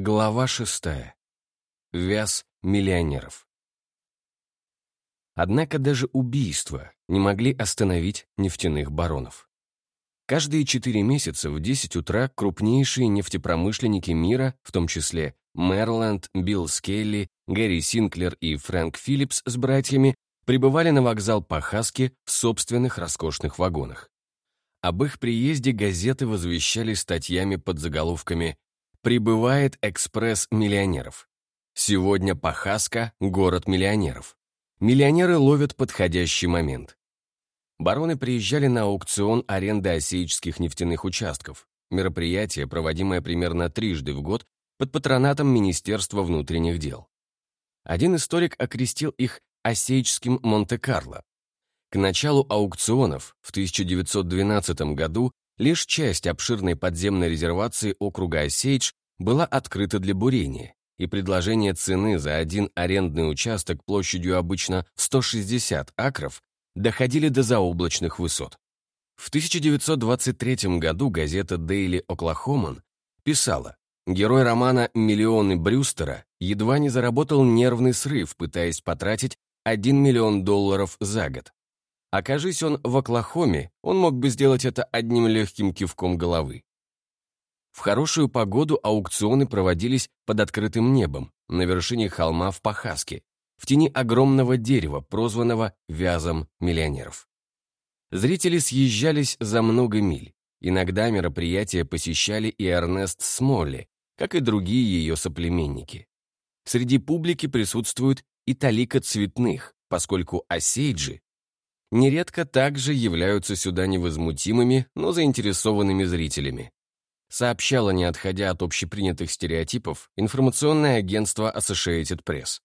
Глава шестая. Вяз миллионеров. Однако даже убийства не могли остановить нефтяных баронов. Каждые четыре месяца в 10 утра крупнейшие нефтепромышленники мира, в том числе Мэрланд, Билл Скелли, Гэри Синклер и Фрэнк Филлипс с братьями, прибывали на вокзал Пахаски в собственных роскошных вагонах. Об их приезде газеты возвещали статьями под заголовками Прибывает экспресс миллионеров. Сегодня Пахаска — город миллионеров. Миллионеры ловят подходящий момент. Бароны приезжали на аукцион аренды осеических нефтяных участков, мероприятие, проводимое примерно трижды в год под патронатом Министерства внутренних дел. Один историк окрестил их осеическим Монте-Карло. К началу аукционов в 1912 году Лишь часть обширной подземной резервации округа Осейдж была открыта для бурения, и предложение цены за один арендный участок площадью обычно 160 акров доходили до заоблачных высот. В 1923 году газета Daily Oklahoman писала, герой романа «Миллионы Брюстера» едва не заработал нервный срыв, пытаясь потратить 1 миллион долларов за год. Окажись он в Оклахоме, он мог бы сделать это одним легким кивком головы. В хорошую погоду аукционы проводились под открытым небом, на вершине холма в Пахаске, в тени огромного дерева, прозванного «вязом миллионеров». Зрители съезжались за много миль. Иногда мероприятия посещали и Эрнест Смолли, как и другие ее соплеменники. Среди публики присутствуют и талика цветных, поскольку осейджи нередко также являются сюда невозмутимыми, но заинтересованными зрителями. Сообщало, не отходя от общепринятых стереотипов, информационное агентство Associated Press.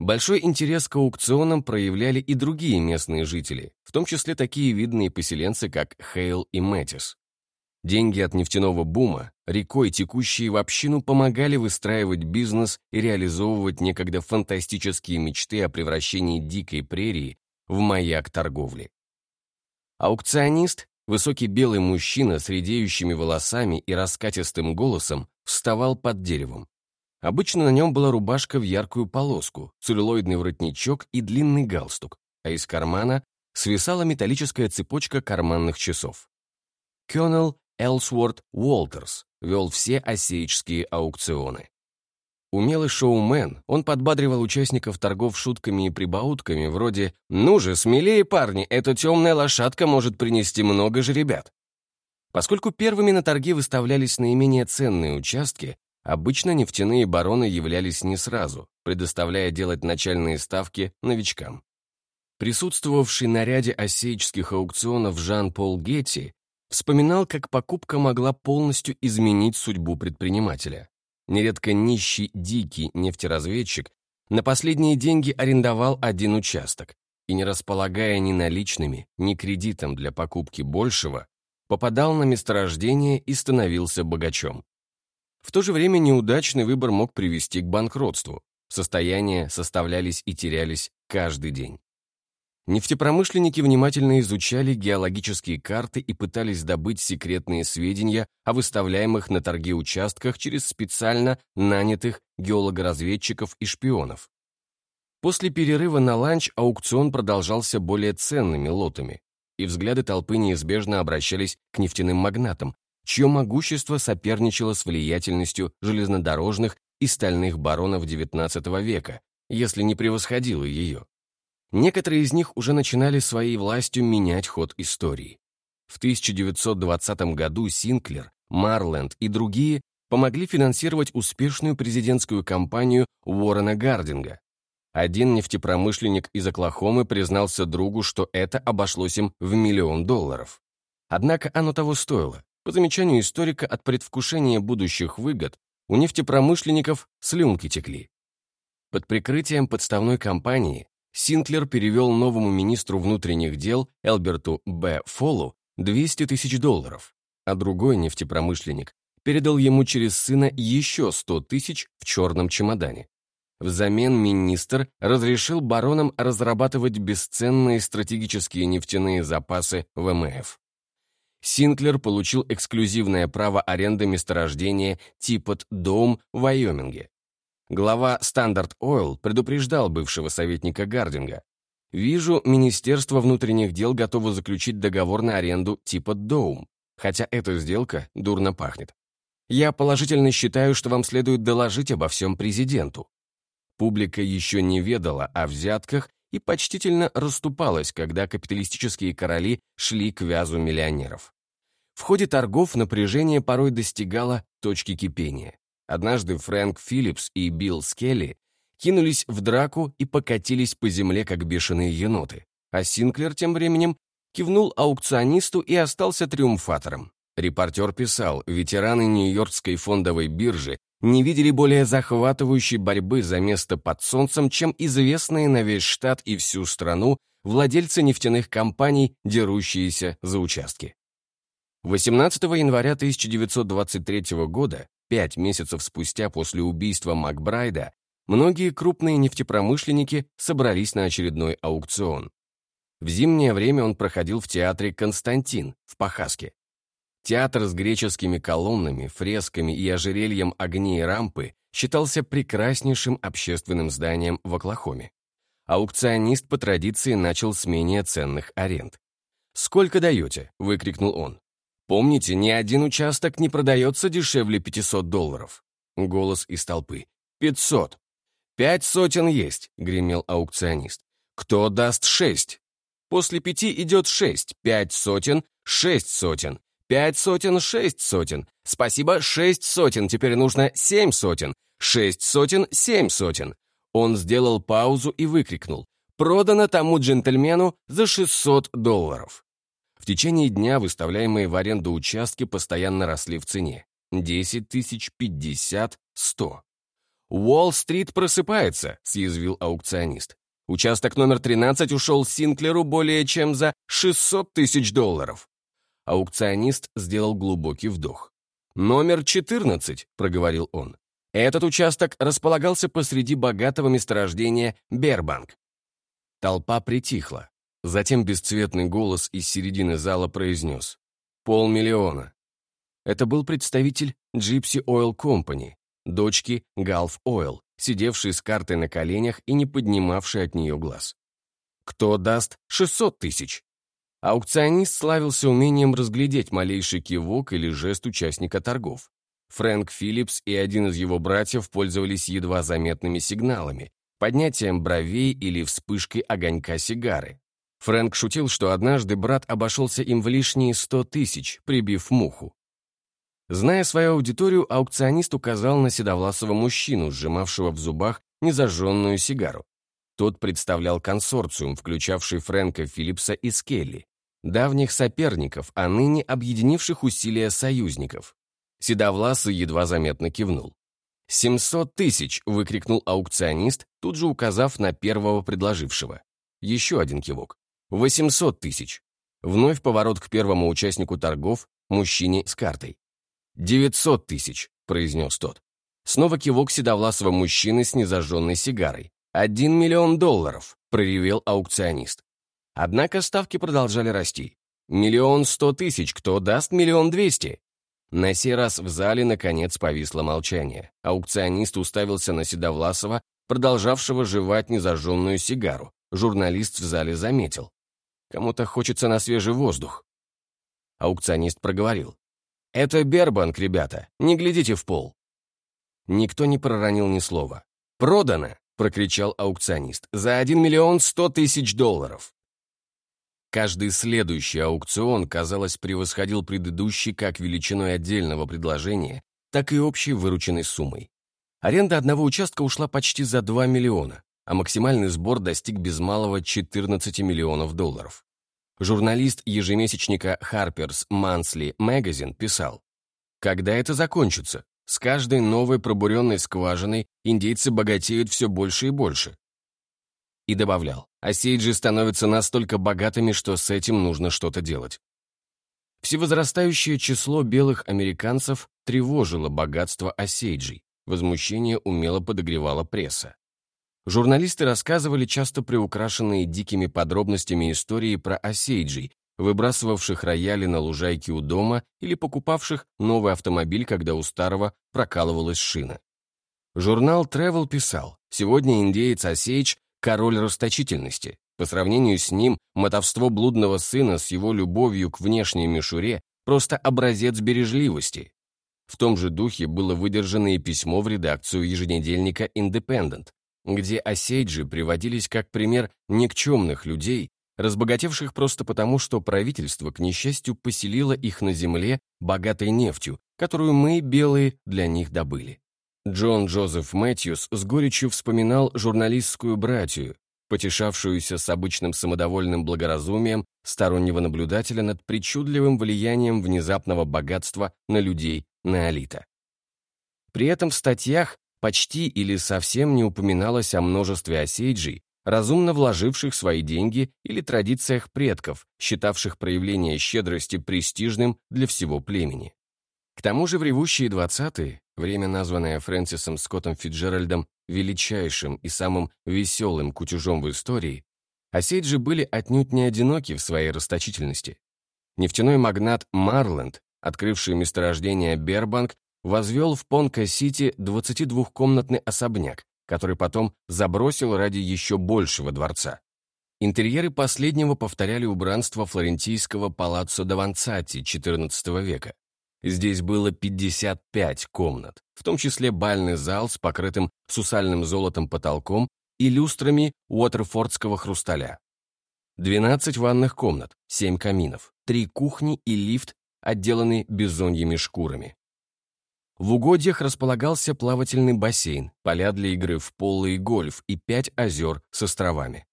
Большой интерес к аукционам проявляли и другие местные жители, в том числе такие видные поселенцы, как Хейл и Мэтис. Деньги от нефтяного бума, рекой текущие в общину, помогали выстраивать бизнес и реализовывать некогда фантастические мечты о превращении дикой прерии в маяк торговли. Аукционист, высокий белый мужчина с редеющими волосами и раскатистым голосом, вставал под деревом. Обычно на нем была рубашка в яркую полоску, целлюлоидный воротничок и длинный галстук, а из кармана свисала металлическая цепочка карманных часов. Кёнел Элсворт Уолтерс вел все осеечские аукционы. Умелый шоумен, он подбадривал участников торгов шутками и прибаутками, вроде «Ну же, смелее, парни, эта темная лошадка может принести много же ребят». Поскольку первыми на торги выставлялись наименее ценные участки, обычно нефтяные бароны являлись не сразу, предоставляя делать начальные ставки новичкам. Присутствовавший на ряде осеических аукционов Жан-Пол Гетти вспоминал, как покупка могла полностью изменить судьбу предпринимателя. Нередко нищий, дикий нефтеразведчик на последние деньги арендовал один участок и, не располагая ни наличными, ни кредитом для покупки большего, попадал на месторождение и становился богачом. В то же время неудачный выбор мог привести к банкротству. Состояния составлялись и терялись каждый день. Нефтепромышленники внимательно изучали геологические карты и пытались добыть секретные сведения о выставляемых на торги участках через специально нанятых геологоразведчиков и шпионов. После перерыва на ланч аукцион продолжался более ценными лотами, и взгляды толпы неизбежно обращались к нефтяным магнатам, чье могущество соперничало с влиятельностью железнодорожных и стальных баронов XIX века, если не превосходило ее. Некоторые из них уже начинали своей властью менять ход истории. В 1920 году Синклер, Марленд и другие помогли финансировать успешную президентскую кампанию Уоррена Гардинга. Один нефтепромышленник из Оклахомы признался другу, что это обошлось им в миллион долларов. Однако оно того стоило. По замечанию историка, от предвкушения будущих выгод у нефтепромышленников слюнки текли. Под прикрытием подставной кампании Синклер перевел новому министру внутренних дел Элберту Б. Фоллу 200 тысяч долларов, а другой нефтепромышленник передал ему через сына еще 100 тысяч в черном чемодане. Взамен министр разрешил баронам разрабатывать бесценные стратегические нефтяные запасы ВМФ. Синклер получил эксклюзивное право аренды месторождения Типот Доум в Вайоминге. Глава Standard Oil предупреждал бывшего советника Гардинга. «Вижу, Министерство внутренних дел готово заключить договор на аренду Типот Доум, хотя эта сделка дурно пахнет. Я положительно считаю, что вам следует доложить обо всем президенту». Публика еще не ведала о взятках и почтительно расступалась, когда капиталистические короли шли к вязу миллионеров. В ходе торгов напряжение порой достигало точки кипения. Однажды Фрэнк Филлипс и Билл Скелли кинулись в драку и покатились по земле, как бешеные еноты, а Синклер тем временем кивнул аукционисту и остался триумфатором. Репортер писал, ветераны Нью-Йоркской фондовой биржи не видели более захватывающей борьбы за место под солнцем, чем известные на весь штат и всю страну владельцы нефтяных компаний, дерущиеся за участки. 18 января 1923 года, пять месяцев спустя после убийства Макбрайда, многие крупные нефтепромышленники собрались на очередной аукцион. В зимнее время он проходил в театре «Константин» в Пахаске. Театр с греческими колоннами, фресками и ожерельем огней рампы считался прекраснейшим общественным зданием в Оклахоме. Аукционист по традиции начал с менее ценных аренд. «Сколько даете?» — выкрикнул он. «Помните, ни один участок не продается дешевле 500 долларов». Голос из толпы. «Пятьсот». «Пять сотен есть», — гремел аукционист. «Кто даст шесть?» «После пяти идет шесть, пять сотен, шесть сотен, Пять сотен, шесть сотен. Спасибо, шесть сотен. Теперь нужно семь сотен. Шесть сотен, семь сотен. Он сделал паузу и выкрикнул. Продано тому джентльмену за 600 долларов. В течение дня выставляемые в аренду участки постоянно росли в цене. 10 тысяч, 50, 100. «Уолл-стрит просыпается», — съязвил аукционист. Участок номер 13 ушел Синклеру более чем за 600 тысяч долларов. Аукционист сделал глубокий вдох. «Номер 14», — проговорил он. «Этот участок располагался посреди богатого месторождения Бербанк». Толпа притихла. Затем бесцветный голос из середины зала произнес. «Полмиллиона». Это был представитель Gypsy Oil Company, дочки Gulf Oil, сидевший с картой на коленях и не поднимавший от нее глаз. «Кто даст 600 тысяч?» Аукционист славился умением разглядеть малейший кивок или жест участника торгов. Фрэнк Филлипс и один из его братьев пользовались едва заметными сигналами, поднятием бровей или вспышкой огонька сигары. Фрэнк шутил, что однажды брат обошелся им в лишние сто тысяч, прибив муху. Зная свою аудиторию, аукционист указал на седовласого мужчину, сжимавшего в зубах незажженную сигару. Тот представлял консорциум, включавший Фрэнка Филлипса и Скелли, давних соперников, а ныне объединивших усилия союзников. Седовласый едва заметно кивнул. «Семьсот тысяч!» — выкрикнул аукционист, тут же указав на первого предложившего. Еще один кивок. «Восемьсот тысяч!» Вновь поворот к первому участнику торгов, мужчине с картой. «Девятьсот тысяч!» — произнес тот. Снова кивок седовласого мужчины с незажженной сигарой. «Один миллион долларов!» — проревел аукционист. Однако ставки продолжали расти. Миллион сто тысяч, кто даст миллион двести? На сей раз в зале, наконец, повисло молчание. Аукционист уставился на Седовласова, продолжавшего жевать незажженную сигару. Журналист в зале заметил. Кому-то хочется на свежий воздух. Аукционист проговорил. «Это Бербанк, ребята, не глядите в пол». Никто не проронил ни слова. «Продано!» прокричал аукционист. «За 1 миллион 100 тысяч долларов!» Каждый следующий аукцион, казалось, превосходил предыдущий как величиной отдельного предложения, так и общей вырученной суммой. Аренда одного участка ушла почти за 2 миллиона, а максимальный сбор достиг без малого 14 миллионов долларов. Журналист ежемесячника Harper's Monthly Magazine писал, «Когда это закончится? С каждой новой пробуренной скважиной индейцы богатеют все больше и больше. И добавлял, осейджи становятся настолько богатыми, что с этим нужно что-то делать. Всевозрастающее число белых американцев тревожило богатство осейджей, возмущение умело подогревала пресса. Журналисты рассказывали часто приукрашенные дикими подробностями истории про осейджей, выбрасывавших рояли на лужайке у дома или покупавших новый автомобиль, когда у старого прокалывалась шина. Журнал Travel писал, сегодня индеец Осейч – король расточительности. По сравнению с ним, мотовство блудного сына с его любовью к внешней мишуре – просто образец бережливости. В том же духе было выдержано и письмо в редакцию еженедельника «Индепендент», где осейджи приводились как пример никчемных людей, разбогатевших просто потому, что правительство, к несчастью, поселило их на земле богатой нефтью, которую мы, белые, для них добыли. Джон Джозеф Мэтьюс с горечью вспоминал журналистскую братью, потешавшуюся с обычным самодовольным благоразумием стороннего наблюдателя над причудливым влиянием внезапного богатства на людей Неолита. При этом в статьях почти или совсем не упоминалось о множестве осейджей, разумно вложивших свои деньги или традициях предков, считавших проявление щедрости престижным для всего племени. К тому же в ревущие 20-е, время, названное Фрэнсисом Скоттом Фитджеральдом величайшим и самым веселым кутюжом в истории, осейджи были отнюдь не одиноки в своей расточительности. Нефтяной магнат Марленд, открывший месторождение Бербанк, возвел в Понка-Сити 22-комнатный особняк, который потом забросил ради еще большего дворца. Интерьеры последнего повторяли убранство флорентийского палаццо Даванцати XIV века. Здесь было 55 комнат, в том числе бальный зал с покрытым сусальным золотом потолком и люстрами уотерфордского хрусталя. 12 ванных комнат, 7 каминов, 3 кухни и лифт, отделанный бизоньими шкурами. В угодьях располагался плавательный бассейн, поля для игры в поло и гольф и пять озер с островами.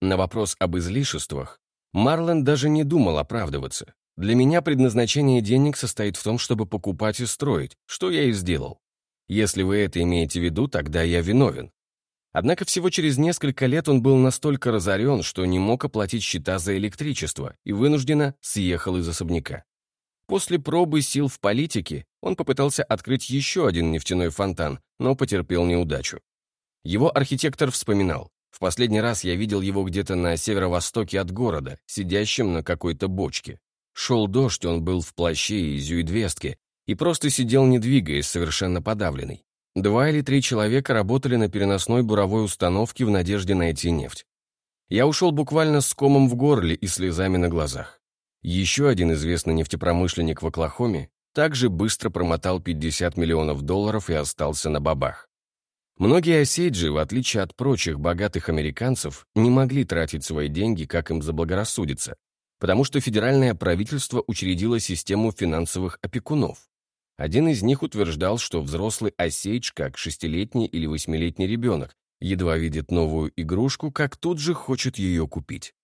На вопрос об излишествах Марлен даже не думал оправдываться. Для меня предназначение денег состоит в том, чтобы покупать и строить, что я и сделал. Если вы это имеете в виду, тогда я виновен. Однако всего через несколько лет он был настолько разорен, что не мог оплатить счета за электричество и вынужденно съехал из особняка. После пробы сил в политике он попытался открыть еще один нефтяной фонтан, но потерпел неудачу. Его архитектор вспоминал, «В последний раз я видел его где-то на северо-востоке от города, сидящим на какой-то бочке. Шел дождь, он был в плаще и зюидвестке, и просто сидел не двигаясь, совершенно подавленный. Два или три человека работали на переносной буровой установке в надежде найти нефть. Я ушел буквально с комом в горле и слезами на глазах. Еще один известный нефтепромышленник в Оклахоме также быстро промотал 50 миллионов долларов и остался на бабах. Многие осейджи, в отличие от прочих богатых американцев, не могли тратить свои деньги, как им заблагорассудится, потому что федеральное правительство учредило систему финансовых опекунов. Один из них утверждал, что взрослый осейдж, как шестилетний или восьмилетний ребенок, едва видит новую игрушку, как тут же хочет ее купить.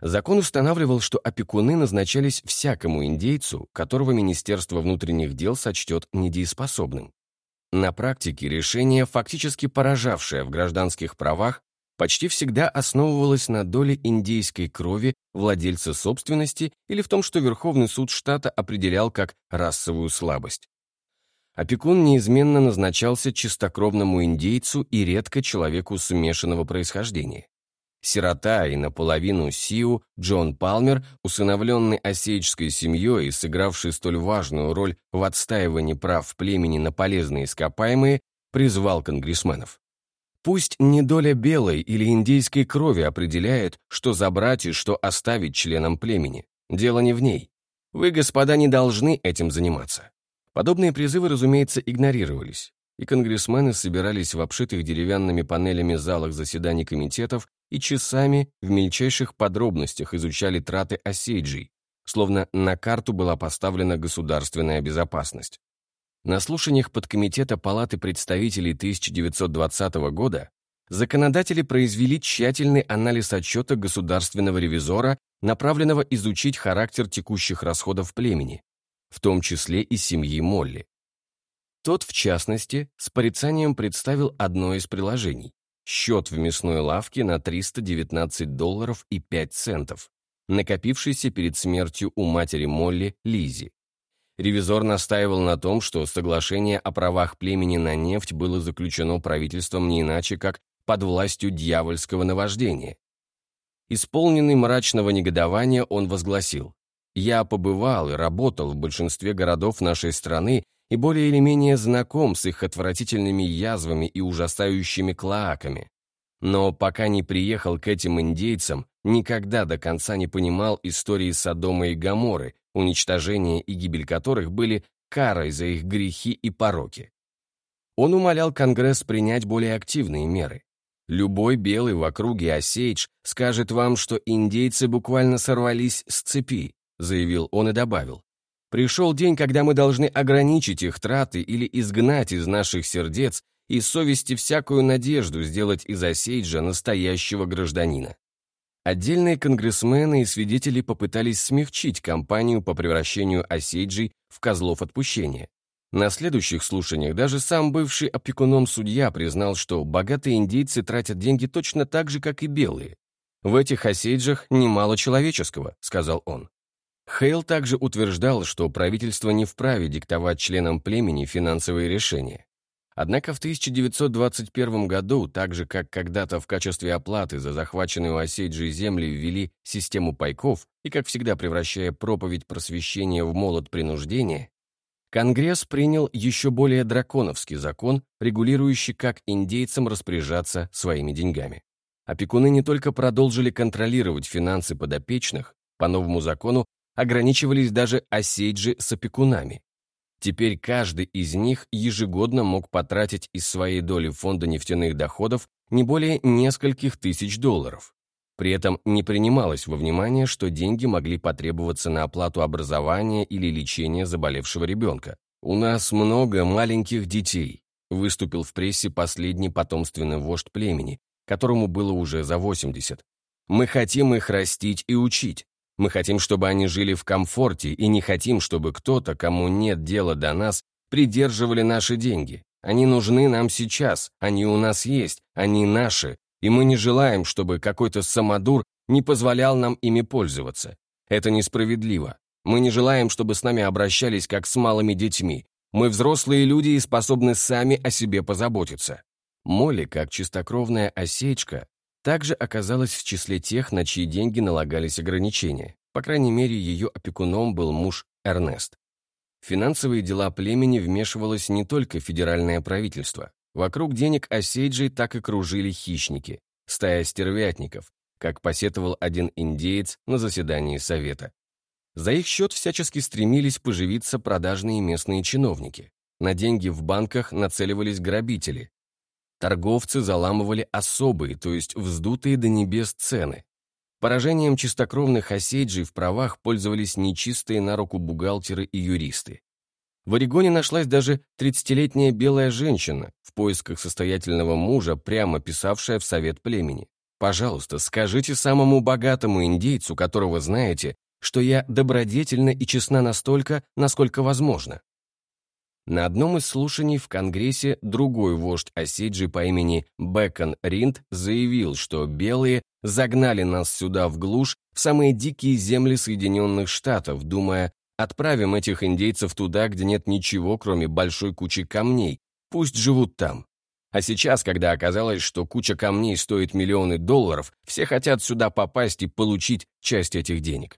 Закон устанавливал, что опекуны назначались всякому индейцу, которого Министерство внутренних дел сочтет недееспособным. На практике решение, фактически поражавшее в гражданских правах, почти всегда основывалось на доле индейской крови владельца собственности или в том, что Верховный суд штата определял как расовую слабость. Опекун неизменно назначался чистокровному индейцу и редко человеку смешанного происхождения. Сирота и наполовину Сиу Джон Палмер, усыновленный осейческой семьей и сыгравший столь важную роль в отстаивании прав племени на полезные ископаемые, призвал конгрессменов. Пусть не доля белой или индейской крови определяет, что забрать и что оставить членам племени. Дело не в ней. Вы, господа, не должны этим заниматься. Подобные призывы, разумеется, игнорировались, и конгрессмены собирались в обшитых деревянными панелями залах заседаний комитетов и часами в мельчайших подробностях изучали траты осейджей, словно на карту была поставлена государственная безопасность. На слушаниях подкомитета Палаты представителей 1920 года законодатели произвели тщательный анализ отчета государственного ревизора, направленного изучить характер текущих расходов племени, в том числе и семьи Молли. Тот, в частности, с порицанием представил одно из приложений счет в мясной лавке на 319 долларов и 5 центов, накопившийся перед смертью у матери Молли Лизи. Ревизор настаивал на том, что соглашение о правах племени на нефть было заключено правительством не иначе, как под властью дьявольского наваждения. Исполненный мрачного негодования, он возгласил, Я побывал и работал в большинстве городов нашей страны и более или менее знаком с их отвратительными язвами и ужасающими клоаками. Но пока не приехал к этим индейцам, никогда до конца не понимал истории Содома и Гоморры, уничтожение и гибель которых были карой за их грехи и пороки. Он умолял Конгресс принять более активные меры. Любой белый в округе Осейдж скажет вам, что индейцы буквально сорвались с цепи, заявил он и добавил. Пришел день, когда мы должны ограничить их траты или изгнать из наших сердец и совести всякую надежду сделать из Осейджа настоящего гражданина. Отдельные конгрессмены и свидетели попытались смягчить кампанию по превращению Осейджей в козлов отпущения. На следующих слушаниях даже сам бывший опекуном судья признал, что богатые индейцы тратят деньги точно так же, как и белые. «В этих осейджах немало человеческого», — сказал он. Хейл также утверждал, что правительство не вправе диктовать членам племени финансовые решения. Однако в 1921 году, так же как когда-то в качестве оплаты за захваченные у Осейджи земли ввели систему пайков и, как всегда, превращая проповедь просвещения в молот принуждения, Конгресс принял еще более драконовский закон, регулирующий, как индейцам распоряжаться своими деньгами. Опекуны не только продолжили контролировать финансы подопечных, по новому закону ограничивались даже осейджи с опекунами. Теперь каждый из них ежегодно мог потратить из своей доли фонда нефтяных доходов не более нескольких тысяч долларов. При этом не принималось во внимание, что деньги могли потребоваться на оплату образования или лечения заболевшего ребенка. «У нас много маленьких детей», выступил в прессе последний потомственный вождь племени, которому было уже за 80. «Мы хотим их растить и учить. Мы хотим, чтобы они жили в комфорте, и не хотим, чтобы кто-то, кому нет дела до нас, придерживали наши деньги. Они нужны нам сейчас, они у нас есть, они наши, и мы не желаем, чтобы какой-то самодур не позволял нам ими пользоваться. Это несправедливо. Мы не желаем, чтобы с нами обращались как с малыми детьми. Мы взрослые люди и способны сами о себе позаботиться. Молли, как чистокровная осечка, также оказалась в числе тех, на чьи деньги налагались ограничения. По крайней мере, ее опекуном был муж Эрнест. В финансовые дела племени вмешивалось не только федеральное правительство. Вокруг денег осейджей так и кружили хищники, стая стервятников, как посетовал один индеец на заседании совета. За их счет всячески стремились поживиться продажные местные чиновники. На деньги в банках нацеливались грабители, Торговцы заламывали особые, то есть вздутые до небес цены. Поражением чистокровных осейджей в правах пользовались нечистые на руку бухгалтеры и юристы. В Орегоне нашлась даже 30-летняя белая женщина в поисках состоятельного мужа, прямо писавшая в совет племени. «Пожалуйста, скажите самому богатому индейцу, которого знаете, что я добродетельна и честна настолько, насколько возможно. На одном из слушаний в Конгрессе другой вождь Осиджи по имени Бекон Ринд заявил, что белые загнали нас сюда в глушь, в самые дикие земли Соединенных Штатов, думая, отправим этих индейцев туда, где нет ничего, кроме большой кучи камней, пусть живут там. А сейчас, когда оказалось, что куча камней стоит миллионы долларов, все хотят сюда попасть и получить часть этих денег.